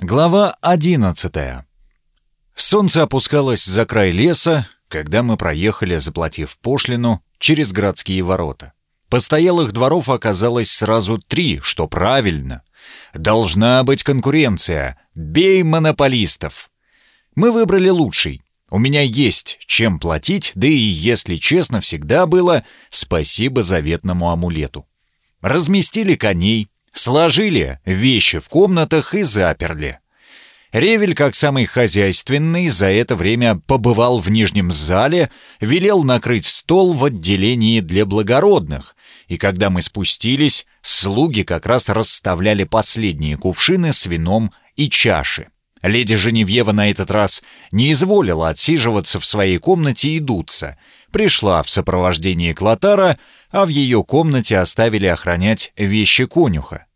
Глава 11 Солнце опускалось за край леса, когда мы проехали, заплатив пошлину, через городские ворота. Постоялых дворов оказалось сразу три, что правильно. Должна быть конкуренция. Бей монополистов. Мы выбрали лучший. У меня есть чем платить, да и, если честно, всегда было спасибо заветному амулету. Разместили коней, Сложили вещи в комнатах и заперли. Ревель, как самый хозяйственный, за это время побывал в нижнем зале, велел накрыть стол в отделении для благородных, и когда мы спустились, слуги как раз расставляли последние кувшины с вином и чаши. Леди Женевьева на этот раз не изволила отсиживаться в своей комнате и дуться. Пришла в сопровождении Клотара, а в ее комнате оставили охранять вещи конюха.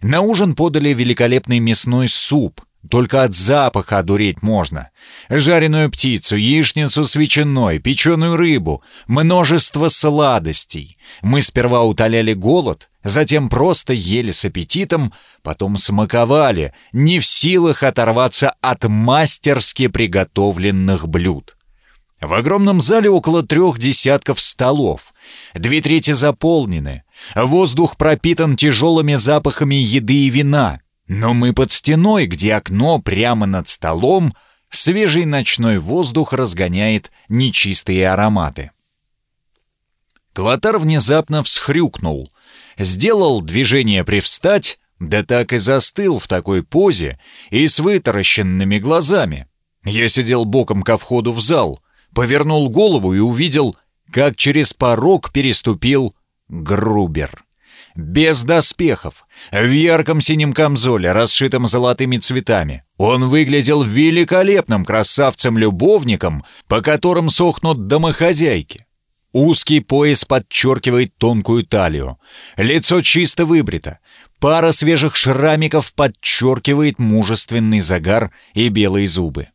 На ужин подали великолепный мясной суп. Только от запаха одуреть можно. Жареную птицу, яичницу с ветчиной, печеную рыбу, множество сладостей. Мы сперва утоляли голод, затем просто ели с аппетитом, потом смаковали, не в силах оторваться от мастерски приготовленных блюд. В огромном зале около трех десятков столов. Две трети заполнены. Воздух пропитан тяжелыми запахами еды и вина. Но мы под стеной, где окно прямо над столом, свежий ночной воздух разгоняет нечистые ароматы. Клотар внезапно всхрюкнул. Сделал движение привстать, да так и застыл в такой позе и с вытаращенными глазами. Я сидел боком ко входу в зал — повернул голову и увидел, как через порог переступил Грубер. Без доспехов, в ярком синем камзоле, расшитом золотыми цветами. Он выглядел великолепным красавцем-любовником, по которым сохнут домохозяйки. Узкий пояс подчеркивает тонкую талию. Лицо чисто выбрито. Пара свежих шрамиков подчеркивает мужественный загар и белые зубы.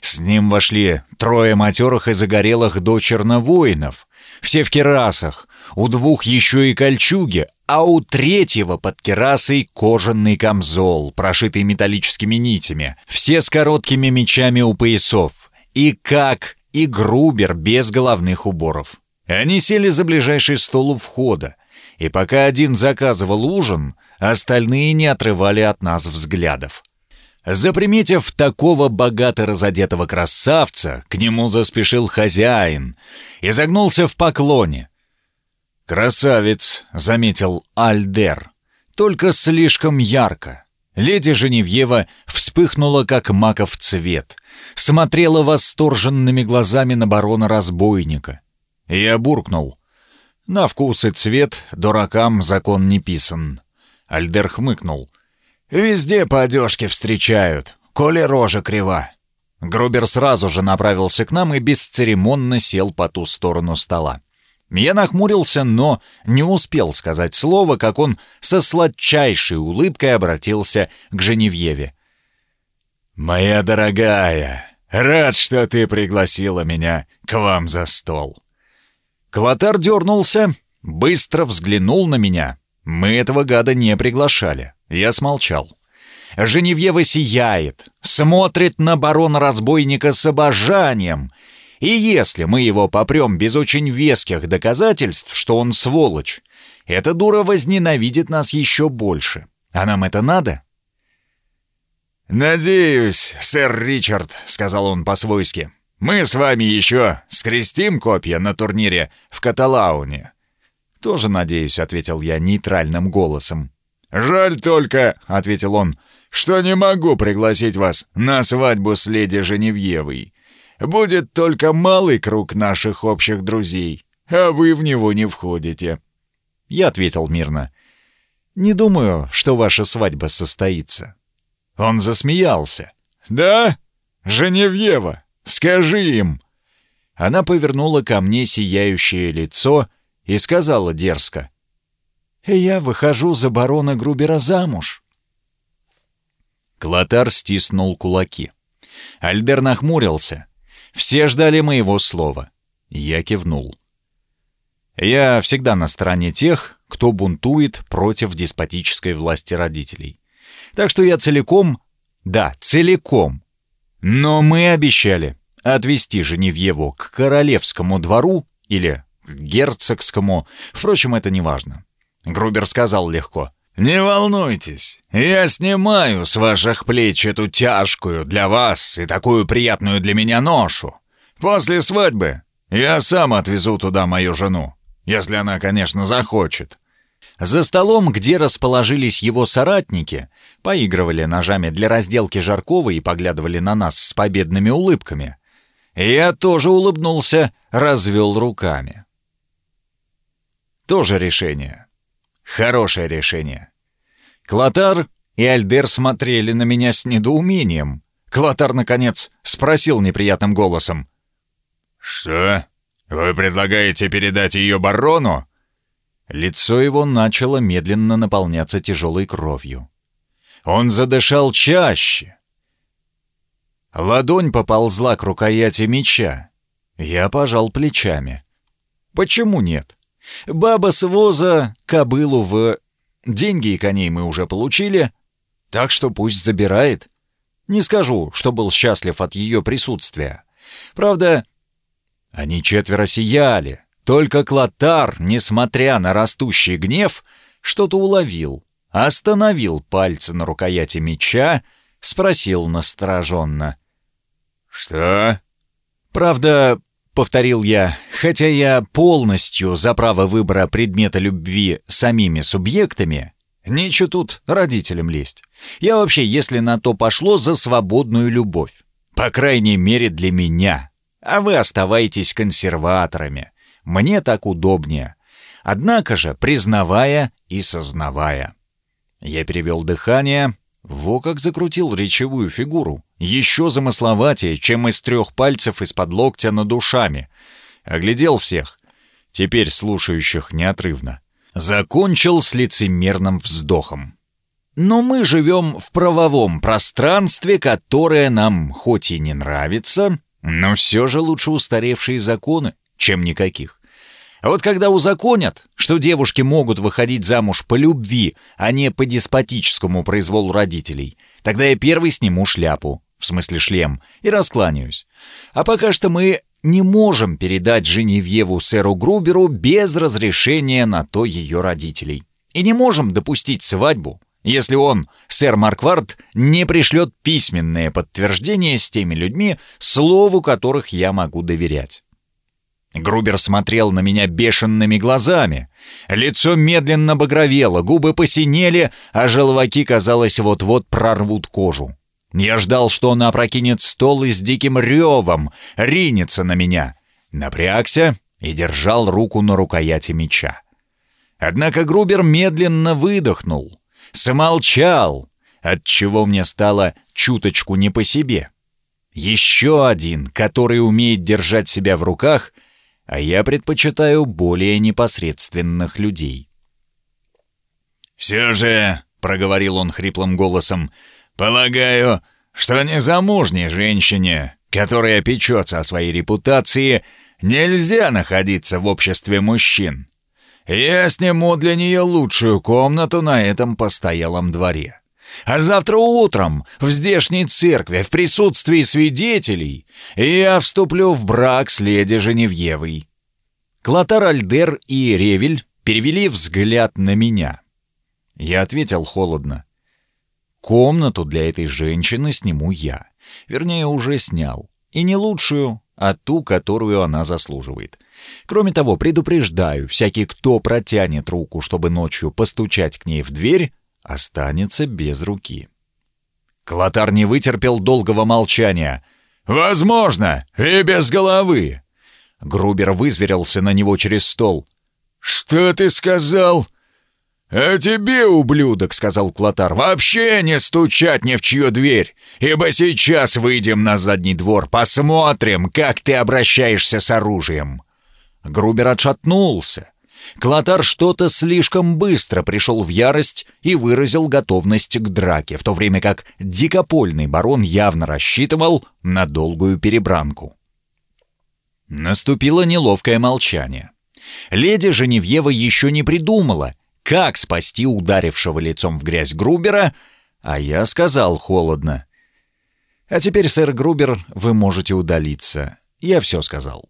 С ним вошли трое матерых и загорелых дочерно воинов. Все в керасах, у двух еще и кольчуги, а у третьего под керасой кожаный камзол, прошитый металлическими нитями. Все с короткими мечами у поясов. И как, и Грубер без головных уборов. Они сели за ближайший стол у входа, и пока один заказывал ужин, остальные не отрывали от нас взглядов. Заприметив такого богато разодетого красавца, к нему заспешил хозяин и загнулся в поклоне. «Красавец», — заметил Альдер, — «только слишком ярко». Леди Женевьева вспыхнула, как маков цвет, смотрела восторженными глазами на барона-разбойника. Я буркнул. «На вкус и цвет дуракам закон не писан». Альдер хмыкнул. Везде по одежке встречают, коли рожа крива». Грубер сразу же направился к нам и бесцеремонно сел по ту сторону стола. Я нахмурился, но не успел сказать слово, как он со сладчайшей улыбкой обратился к Женевьеве. «Моя дорогая, рад, что ты пригласила меня к вам за стол». Клотар дернулся, быстро взглянул на меня. Мы этого гада не приглашали. Я смолчал. Женевьева сияет, смотрит на барона-разбойника с обожанием. И если мы его попрем без очень веских доказательств, что он сволочь, эта дура возненавидит нас еще больше. А нам это надо? «Надеюсь, сэр Ричард», — сказал он по-свойски, — «мы с вами еще скрестим копья на турнире в Каталауне». «Тоже надеюсь», — ответил я нейтральным голосом. «Жаль только», — ответил он, — «что не могу пригласить вас на свадьбу с леди Женевьевой. Будет только малый круг наших общих друзей, а вы в него не входите». Я ответил мирно. «Не думаю, что ваша свадьба состоится». Он засмеялся. «Да? Женевьева, скажи им!» Она повернула ко мне сияющее лицо и сказала дерзко я выхожу за барона Грубера замуж». Клотар стиснул кулаки. Альдер нахмурился. Все ждали моего слова. Я кивнул. Я всегда на стороне тех, кто бунтует против деспотической власти родителей. Так что я целиком Да, целиком. Но мы обещали отвезти Женевьеву к королевскому двору или к герцогскому. Впрочем, это не важно. Грубер сказал легко. «Не волнуйтесь, я снимаю с ваших плеч эту тяжкую для вас и такую приятную для меня ношу. После свадьбы я сам отвезу туда мою жену, если она, конечно, захочет». За столом, где расположились его соратники, поигрывали ножами для разделки Жаркова и поглядывали на нас с победными улыбками. Я тоже улыбнулся, развел руками. Тоже решение. Хорошее решение. Клотар и Альдер смотрели на меня с недоумением. Клотар, наконец, спросил неприятным голосом. «Что? Вы предлагаете передать ее барону?» Лицо его начало медленно наполняться тяжелой кровью. Он задышал чаще. Ладонь поползла к рукояти меча. Я пожал плечами. Почему нет? Баба с воза, кобылу в... Деньги и коней мы уже получили, так что пусть забирает. Не скажу, что был счастлив от ее присутствия. Правда, они четверо сияли, только Клотар, несмотря на растущий гнев, что-то уловил, остановил пальцы на рукояти меча, спросил настороженно. «Что?» «Правда, — повторил я, — хотя я полностью за право выбора предмета любви самими субъектами, нечего тут родителям лезть. Я вообще, если на то пошло, за свободную любовь. По крайней мере, для меня. А вы оставайтесь консерваторами. Мне так удобнее. Однако же, признавая и сознавая. Я перевел дыхание, во как закрутил речевую фигуру. Еще замысловатее, чем из трех пальцев из-под локтя над душами. Оглядел всех, теперь слушающих неотрывно. Закончил с лицемерным вздохом. Но мы живем в правовом пространстве, которое нам хоть и не нравится, но все же лучше устаревшие законы, чем никаких. А вот когда узаконят, что девушки могут выходить замуж по любви, а не по деспотическому произволу родителей, тогда я первый сниму шляпу, в смысле шлем, и раскланяюсь. А пока что мы не можем передать Женевьеву сэру Груберу без разрешения на то ее родителей. И не можем допустить свадьбу, если он, сэр Марквард, не пришлет письменное подтверждение с теми людьми, слову которых я могу доверять. Грубер смотрел на меня бешеными глазами. Лицо медленно багровело, губы посинели, а желваки, казалось, вот-вот прорвут кожу. Я ждал, что он опрокинет стол и с диким ревом ринется на меня. Напрягся и держал руку на рукояти меча. Однако Грубер медленно выдохнул, замолчал, отчего мне стало чуточку не по себе. Еще один, который умеет держать себя в руках — а я предпочитаю более непосредственных людей. «Все же», — проговорил он хриплым голосом, — «полагаю, что незамужней женщине, которая печется о своей репутации, нельзя находиться в обществе мужчин. Я сниму для нее лучшую комнату на этом постоялом дворе. А завтра утром в здешней церкви в присутствии свидетелей я вступлю в брак с леди Женевьевой». Клотар Альдер и Ревель перевели взгляд на меня. Я ответил холодно. «Комнату для этой женщины сниму я. Вернее, уже снял. И не лучшую, а ту, которую она заслуживает. Кроме того, предупреждаю, всякий, кто протянет руку, чтобы ночью постучать к ней в дверь, останется без руки. Клотар не вытерпел долгого молчания. «Возможно, и без головы!» Грубер вызверился на него через стол. «Что ты сказал?» «А тебе, ублюдок, — сказал Клотар, — вообще не стучать ни в чью дверь, ибо сейчас выйдем на задний двор, посмотрим, как ты обращаешься с оружием». Грубер отшатнулся. Клотар что-то слишком быстро пришел в ярость и выразил готовность к драке, в то время как дикопольный барон явно рассчитывал на долгую перебранку. Наступило неловкое молчание. Леди Женевьева еще не придумала, как спасти ударившего лицом в грязь Грубера, а я сказал холодно. А теперь, сэр Грубер, вы можете удалиться. Я все сказал».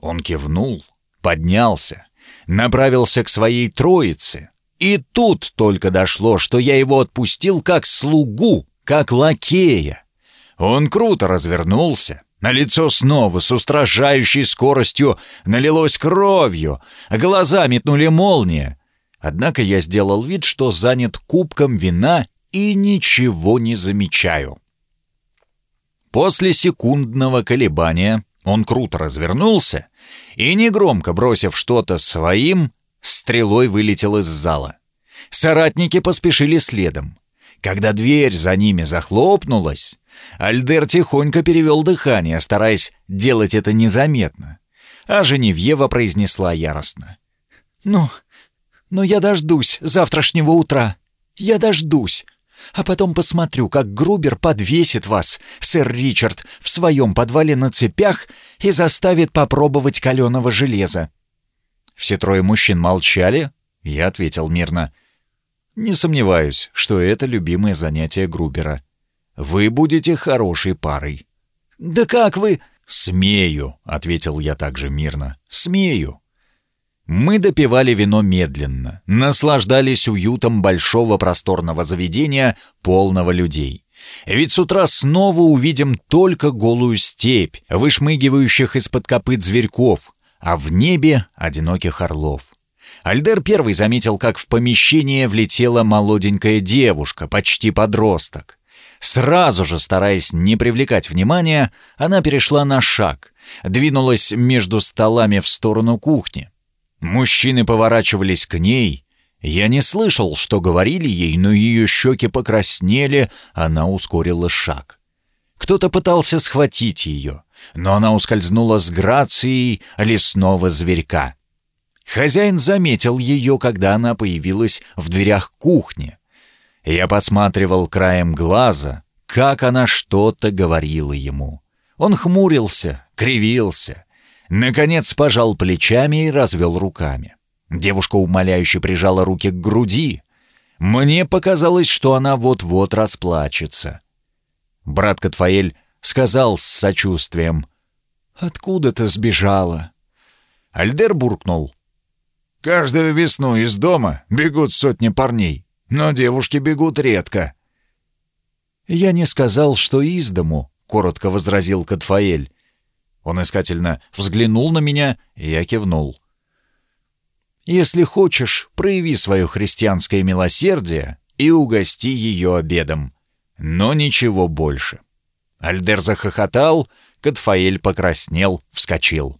Он кивнул, поднялся, направился к своей троице. И тут только дошло, что я его отпустил как слугу, как лакея. Он круто развернулся, на лицо снова с устрашающей скоростью налилось кровью, глаза метнули молния. Однако я сделал вид, что занят кубком вина и ничего не замечаю. После секундного колебания он круто развернулся и, негромко бросив что-то своим, стрелой вылетел из зала. Соратники поспешили следом. Когда дверь за ними захлопнулась, Альдер тихонько перевел дыхание, стараясь делать это незаметно. А Женевьева произнесла яростно. «Ну, ну я дождусь завтрашнего утра. Я дождусь. А потом посмотрю, как Грубер подвесит вас, сэр Ричард, в своем подвале на цепях и заставит попробовать каленого железа». Все трое мужчин молчали. Я ответил мирно. «Не сомневаюсь, что это любимое занятие Грубера. Вы будете хорошей парой». «Да как вы...» «Смею», — ответил я также мирно. «Смею». Мы допивали вино медленно, наслаждались уютом большого просторного заведения, полного людей. Ведь с утра снова увидим только голую степь, вышмыгивающих из-под копыт зверьков, а в небе — одиноких орлов. Альдер первый заметил, как в помещение влетела молоденькая девушка, почти подросток. Сразу же, стараясь не привлекать внимания, она перешла на шаг, двинулась между столами в сторону кухни. Мужчины поворачивались к ней. Я не слышал, что говорили ей, но ее щеки покраснели, она ускорила шаг. Кто-то пытался схватить ее, но она ускользнула с грацией лесного зверька. Хозяин заметил ее, когда она появилась в дверях кухни. Я посматривал краем глаза, как она что-то говорила ему. Он хмурился, кривился. Наконец пожал плечами и развел руками. Девушка умоляюще прижала руки к груди. Мне показалось, что она вот-вот расплачется. Брат Катфаэль сказал с сочувствием. «Откуда ты сбежала?» Альдер буркнул. «Каждую весну из дома бегут сотни парней но девушки бегут редко». «Я не сказал, что из дому», — коротко возразил Катфаэль. Он искательно взглянул на меня, и я кивнул. «Если хочешь, прояви свое христианское милосердие и угости ее обедом. Но ничего больше». Альдер захохотал, Катфаэль покраснел, вскочил.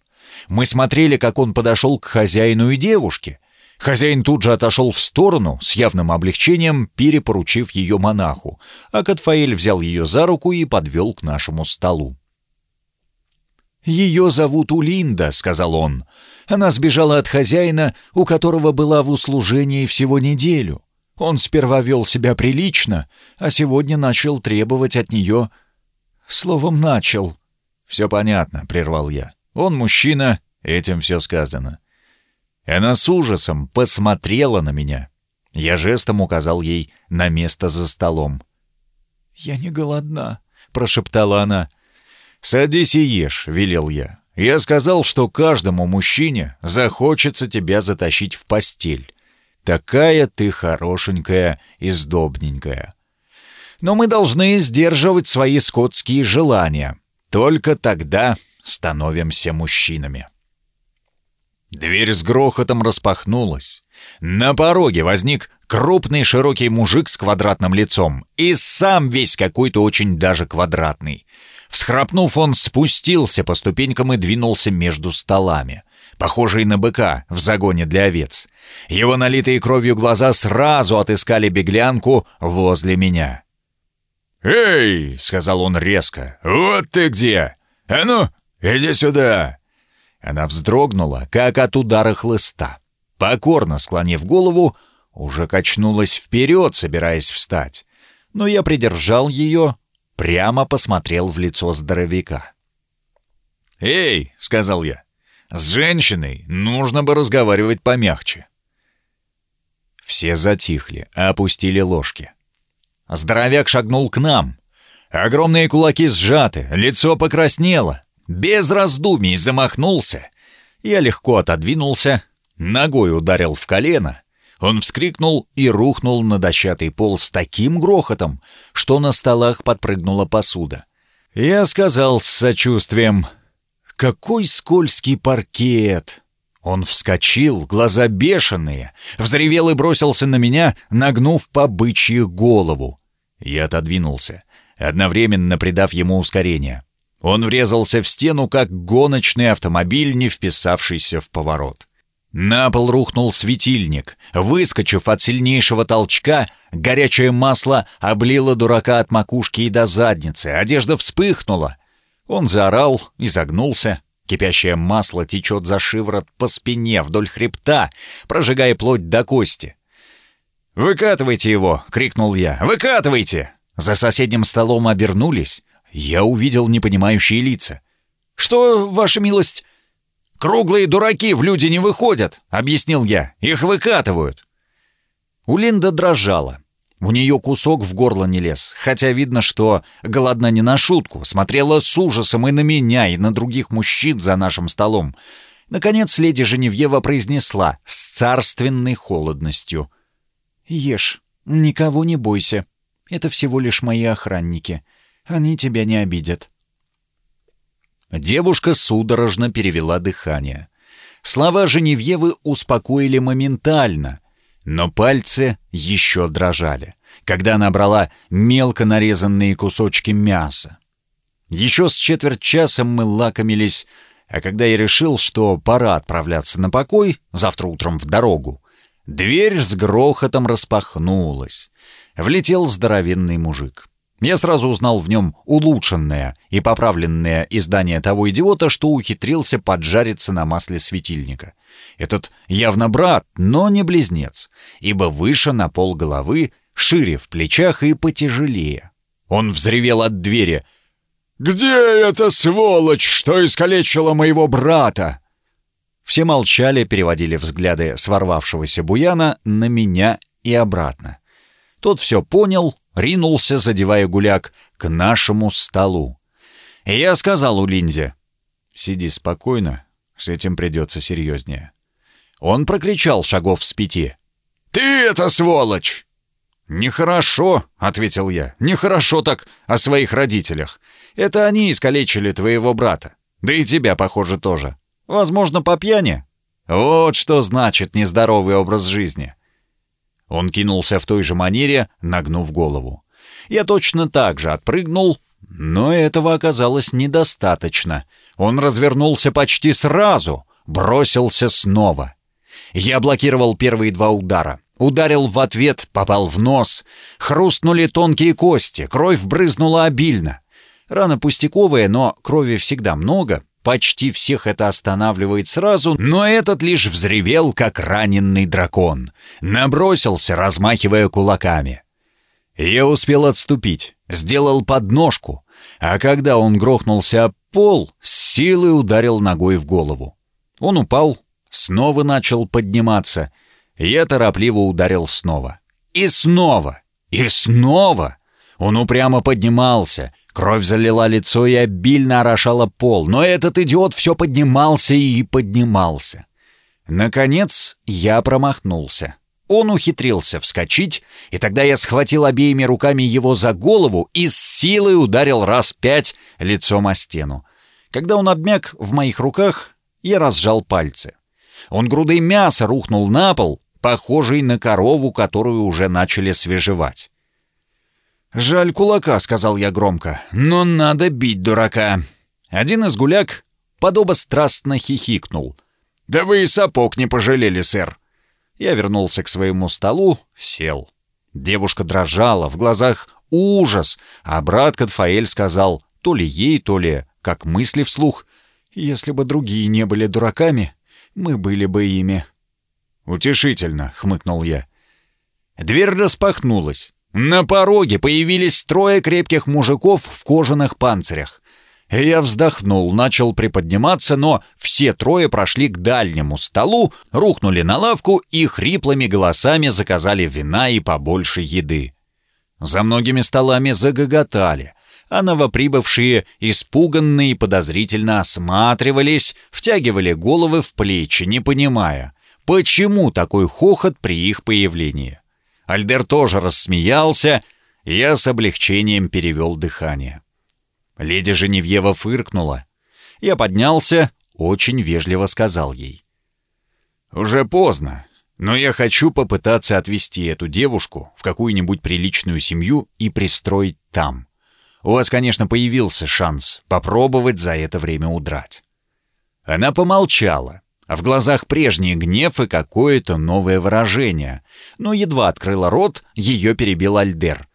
Мы смотрели, как он подошел к хозяину и девушке, Хозяин тут же отошел в сторону, с явным облегчением перепоручив ее монаху, а Катфаэль взял ее за руку и подвел к нашему столу. «Ее зовут Улинда», — сказал он. «Она сбежала от хозяина, у которого была в услужении всего неделю. Он сперва вел себя прилично, а сегодня начал требовать от нее... Словом, начал». «Все понятно», — прервал я. «Он мужчина, этим все сказано. Она с ужасом посмотрела на меня. Я жестом указал ей на место за столом. «Я не голодна», — прошептала она. «Садись и ешь», — велел я. «Я сказал, что каждому мужчине захочется тебя затащить в постель. Такая ты хорошенькая и сдобненькая. Но мы должны сдерживать свои скотские желания. Только тогда становимся мужчинами». Дверь с грохотом распахнулась. На пороге возник крупный широкий мужик с квадратным лицом и сам весь какой-то очень даже квадратный. Всхрапнув, он спустился по ступенькам и двинулся между столами, похожий на быка в загоне для овец. Его налитые кровью глаза сразу отыскали беглянку возле меня. «Эй!» — сказал он резко. «Вот ты где! А ну, иди сюда!» Она вздрогнула, как от удара хлыста. Покорно склонив голову, уже качнулась вперед, собираясь встать. Но я придержал ее, прямо посмотрел в лицо здоровяка. «Эй!» — сказал я. «С женщиной нужно бы разговаривать помягче». Все затихли, опустили ложки. Здоровяк шагнул к нам. Огромные кулаки сжаты, лицо покраснело. Без раздумий замахнулся. Я легко отодвинулся, ногой ударил в колено. Он вскрикнул и рухнул на дощатый пол с таким грохотом, что на столах подпрыгнула посуда. Я сказал с сочувствием, «Какой скользкий паркет!» Он вскочил, глаза бешеные, взревел и бросился на меня, нагнув по бычьи голову. Я отодвинулся, одновременно придав ему ускорение. Он врезался в стену, как гоночный автомобиль, не вписавшийся в поворот. На пол рухнул светильник. Выскочив от сильнейшего толчка, горячее масло облило дурака от макушки и до задницы. Одежда вспыхнула. Он заорал загнулся. Кипящее масло течет за шиворот по спине вдоль хребта, прожигая плоть до кости. «Выкатывайте его!» — крикнул я. «Выкатывайте!» За соседним столом обернулись. Я увидел непонимающие лица. «Что, ваша милость?» «Круглые дураки в люди не выходят», — объяснил я. «Их выкатывают». У Линда дрожала. У нее кусок в горло не лез, хотя видно, что голодна не на шутку, смотрела с ужасом и на меня, и на других мужчин за нашим столом. Наконец леди Женевьева произнесла с царственной холодностью. «Ешь, никого не бойся. Это всего лишь мои охранники. Они тебя не обидят». Девушка судорожно перевела дыхание. Слова Женевьевы успокоили моментально, но пальцы еще дрожали, когда она брала мелко нарезанные кусочки мяса. Еще с четверть часа мы лакомились, а когда я решил, что пора отправляться на покой, завтра утром в дорогу, дверь с грохотом распахнулась. Влетел здоровенный мужик. Я сразу узнал в нем улучшенное и поправленное издание того идиота, что ухитрился поджариться на масле светильника. Этот явно брат, но не близнец, ибо выше на пол головы, шире в плечах и потяжелее. Он взревел от двери. «Где эта сволочь, что искалечила моего брата?» Все молчали, переводили взгляды сворвавшегося буяна на меня и обратно. Тот все понял, ринулся, задевая гуляк, к нашему столу. Я сказал у Линзе, «Сиди спокойно, с этим придется серьезнее». Он прокричал шагов с пяти. «Ты это сволочь!» «Нехорошо», — ответил я, — «нехорошо так о своих родителях. Это они искалечили твоего брата. Да и тебя, похоже, тоже. Возможно, по пьяни. Вот что значит нездоровый образ жизни». Он кинулся в той же манере, нагнув голову. Я точно так же отпрыгнул, но этого оказалось недостаточно. Он развернулся почти сразу, бросился снова. Я блокировал первые два удара. Ударил в ответ, попал в нос. Хрустнули тонкие кости, кровь брызнула обильно. Рана пустяковая, но крови всегда много. Почти всех это останавливает сразу, но этот лишь взревел, как раненый дракон. Набросился, размахивая кулаками. Я успел отступить, сделал подножку, а когда он грохнулся об пол, с силой ударил ногой в голову. Он упал, снова начал подниматься. Я торопливо ударил снова. И снова! И снова! Он упрямо поднимался. Кровь залила лицо и обильно орошала пол, но этот идиот все поднимался и поднимался. Наконец я промахнулся. Он ухитрился вскочить, и тогда я схватил обеими руками его за голову и с силой ударил раз пять лицом о стену. Когда он обмяк в моих руках, я разжал пальцы. Он грудой мяса рухнул на пол, похожий на корову, которую уже начали свежевать. «Жаль кулака», — сказал я громко, — «но надо бить дурака». Один из гуляк подобострастно хихикнул. «Да вы и сапог не пожалели, сэр». Я вернулся к своему столу, сел. Девушка дрожала, в глазах ужас, а брат Катфаэль сказал, то ли ей, то ли, как мысли вслух, «Если бы другие не были дураками, мы были бы ими». «Утешительно», — хмыкнул я. Дверь распахнулась. На пороге появились трое крепких мужиков в кожаных панцирях. Я вздохнул, начал приподниматься, но все трое прошли к дальнему столу, рухнули на лавку и хриплыми голосами заказали вина и побольше еды. За многими столами загоготали, а новоприбывшие, испуганные и подозрительно осматривались, втягивали головы в плечи, не понимая, почему такой хохот при их появлении. Альдер тоже рассмеялся, и я с облегчением перевел дыхание. Леди Женевьева фыркнула. Я поднялся, очень вежливо сказал ей. «Уже поздно, но я хочу попытаться отвезти эту девушку в какую-нибудь приличную семью и пристроить там. У вас, конечно, появился шанс попробовать за это время удрать». Она помолчала, а в глазах прежний гнев и какое-то новое выражение, но едва открыла рот, ее перебил Альдер.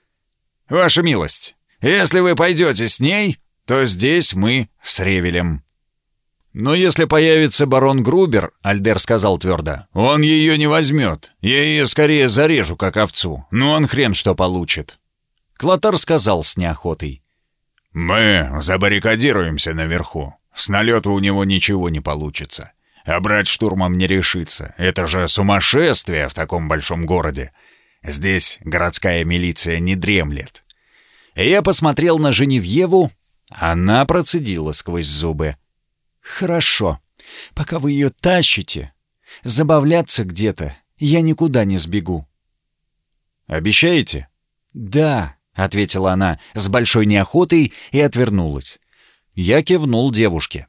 «Ваша милость, если вы пойдете с ней, то здесь мы с Ревелем». «Но если появится барон Грубер», — Альдер сказал твердо, — «он ее не возьмет. Я ее скорее зарежу, как овцу. Но он хрен что получит». Клотар сказал с неохотой. «Мы забаррикадируемся наверху. С налета у него ничего не получится. А брать штурмом не решится. Это же сумасшествие в таком большом городе. Здесь городская милиция не дремлет». Я посмотрел на Женевьеву. Она процедила сквозь зубы. «Хорошо. Пока вы ее тащите, забавляться где-то я никуда не сбегу». «Обещаете?» «Да», — ответила она с большой неохотой и отвернулась. Я кивнул девушке.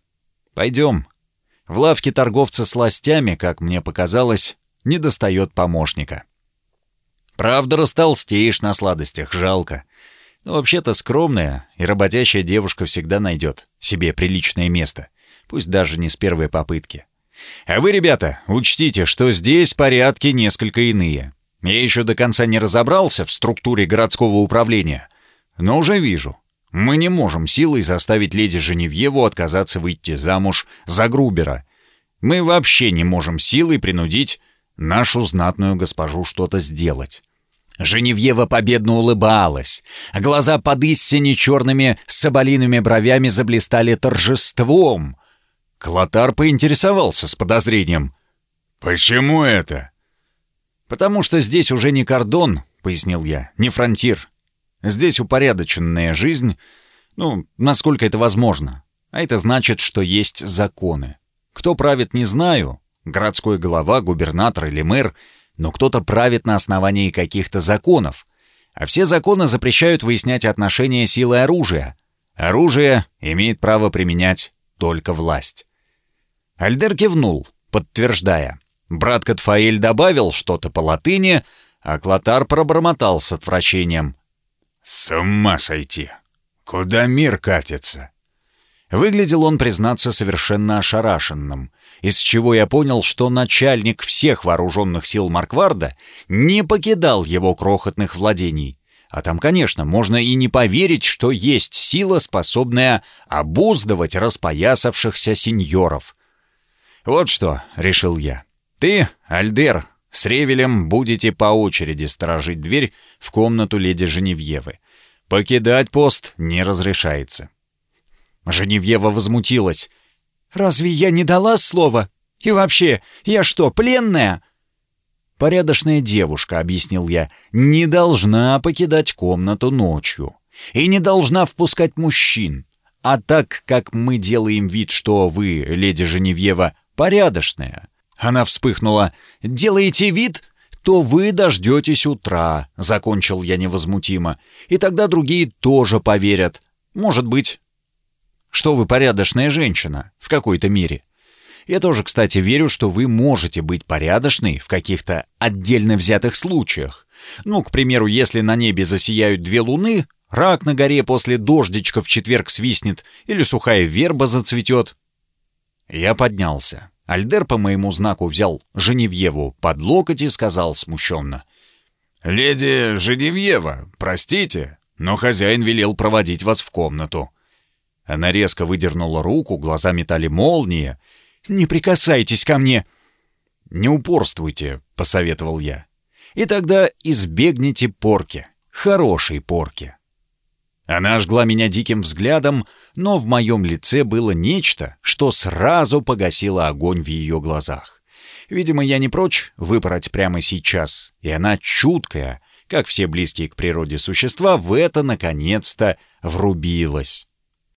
«Пойдем. В лавке торговца сластями, как мне показалось, не достает помощника. Правда, растолстеешь на сладостях, жалко. Но вообще-то скромная и работящая девушка всегда найдет себе приличное место пусть даже не с первой попытки. А вы, ребята, учтите, что здесь порядки несколько иные. Я еще до конца не разобрался в структуре городского управления, но уже вижу. Мы не можем силой заставить леди Женевьеву отказаться выйти замуж за Грубера. Мы вообще не можем силой принудить нашу знатную госпожу что-то сделать. Женевьева победно улыбалась, глаза под истине черными соболиными бровями заблистали торжеством — Клотар поинтересовался с подозрением. «Почему это?» «Потому что здесь уже не кордон», — пояснил я, — «не фронтир. Здесь упорядоченная жизнь, ну, насколько это возможно. А это значит, что есть законы. Кто правит, не знаю, городской глава, губернатор или мэр, но кто-то правит на основании каких-то законов. А все законы запрещают выяснять отношения силы оружия. Оружие имеет право применять только власть. Альдер кивнул, подтверждая. Брат Катфаэль добавил что-то по латыни, а Клотар пробормотал с отвращением. «С ума сойти! Куда мир катится?» Выглядел он, признаться, совершенно ошарашенным, из чего я понял, что начальник всех вооруженных сил Маркварда не покидал его крохотных владений. А там, конечно, можно и не поверить, что есть сила, способная обуздывать распоясавшихся сеньоров, «Вот что», — решил я. «Ты, Альдер, с Ревелем будете по очереди сторожить дверь в комнату леди Женевьевы. Покидать пост не разрешается». Женевьева возмутилась. «Разве я не дала слова? И вообще, я что, пленная?» «Порядочная девушка», — объяснил я, — «не должна покидать комнату ночью и не должна впускать мужчин. А так как мы делаем вид, что вы, леди Женевьева, порядочная. Она вспыхнула. «Делаете вид, то вы дождетесь утра», — закончил я невозмутимо. «И тогда другие тоже поверят. Может быть, что вы порядочная женщина в какой-то мере. Я тоже, кстати, верю, что вы можете быть порядочной в каких-то отдельно взятых случаях. Ну, к примеру, если на небе засияют две луны, рак на горе после дождичка в четверг свистнет или сухая верба зацветет, я поднялся. Альдер по моему знаку взял Женевьеву под локоть и сказал смущенно. «Леди Женевьева, простите, но хозяин велел проводить вас в комнату». Она резко выдернула руку, глаза метали молнии. «Не прикасайтесь ко мне!» «Не упорствуйте», — посоветовал я. «И тогда избегните порки, хорошей порки». Она жгла меня диким взглядом, но в моем лице было нечто, что сразу погасило огонь в ее глазах. Видимо, я не прочь выпороть прямо сейчас, и она чуткая, как все близкие к природе существа, в это наконец-то врубилась.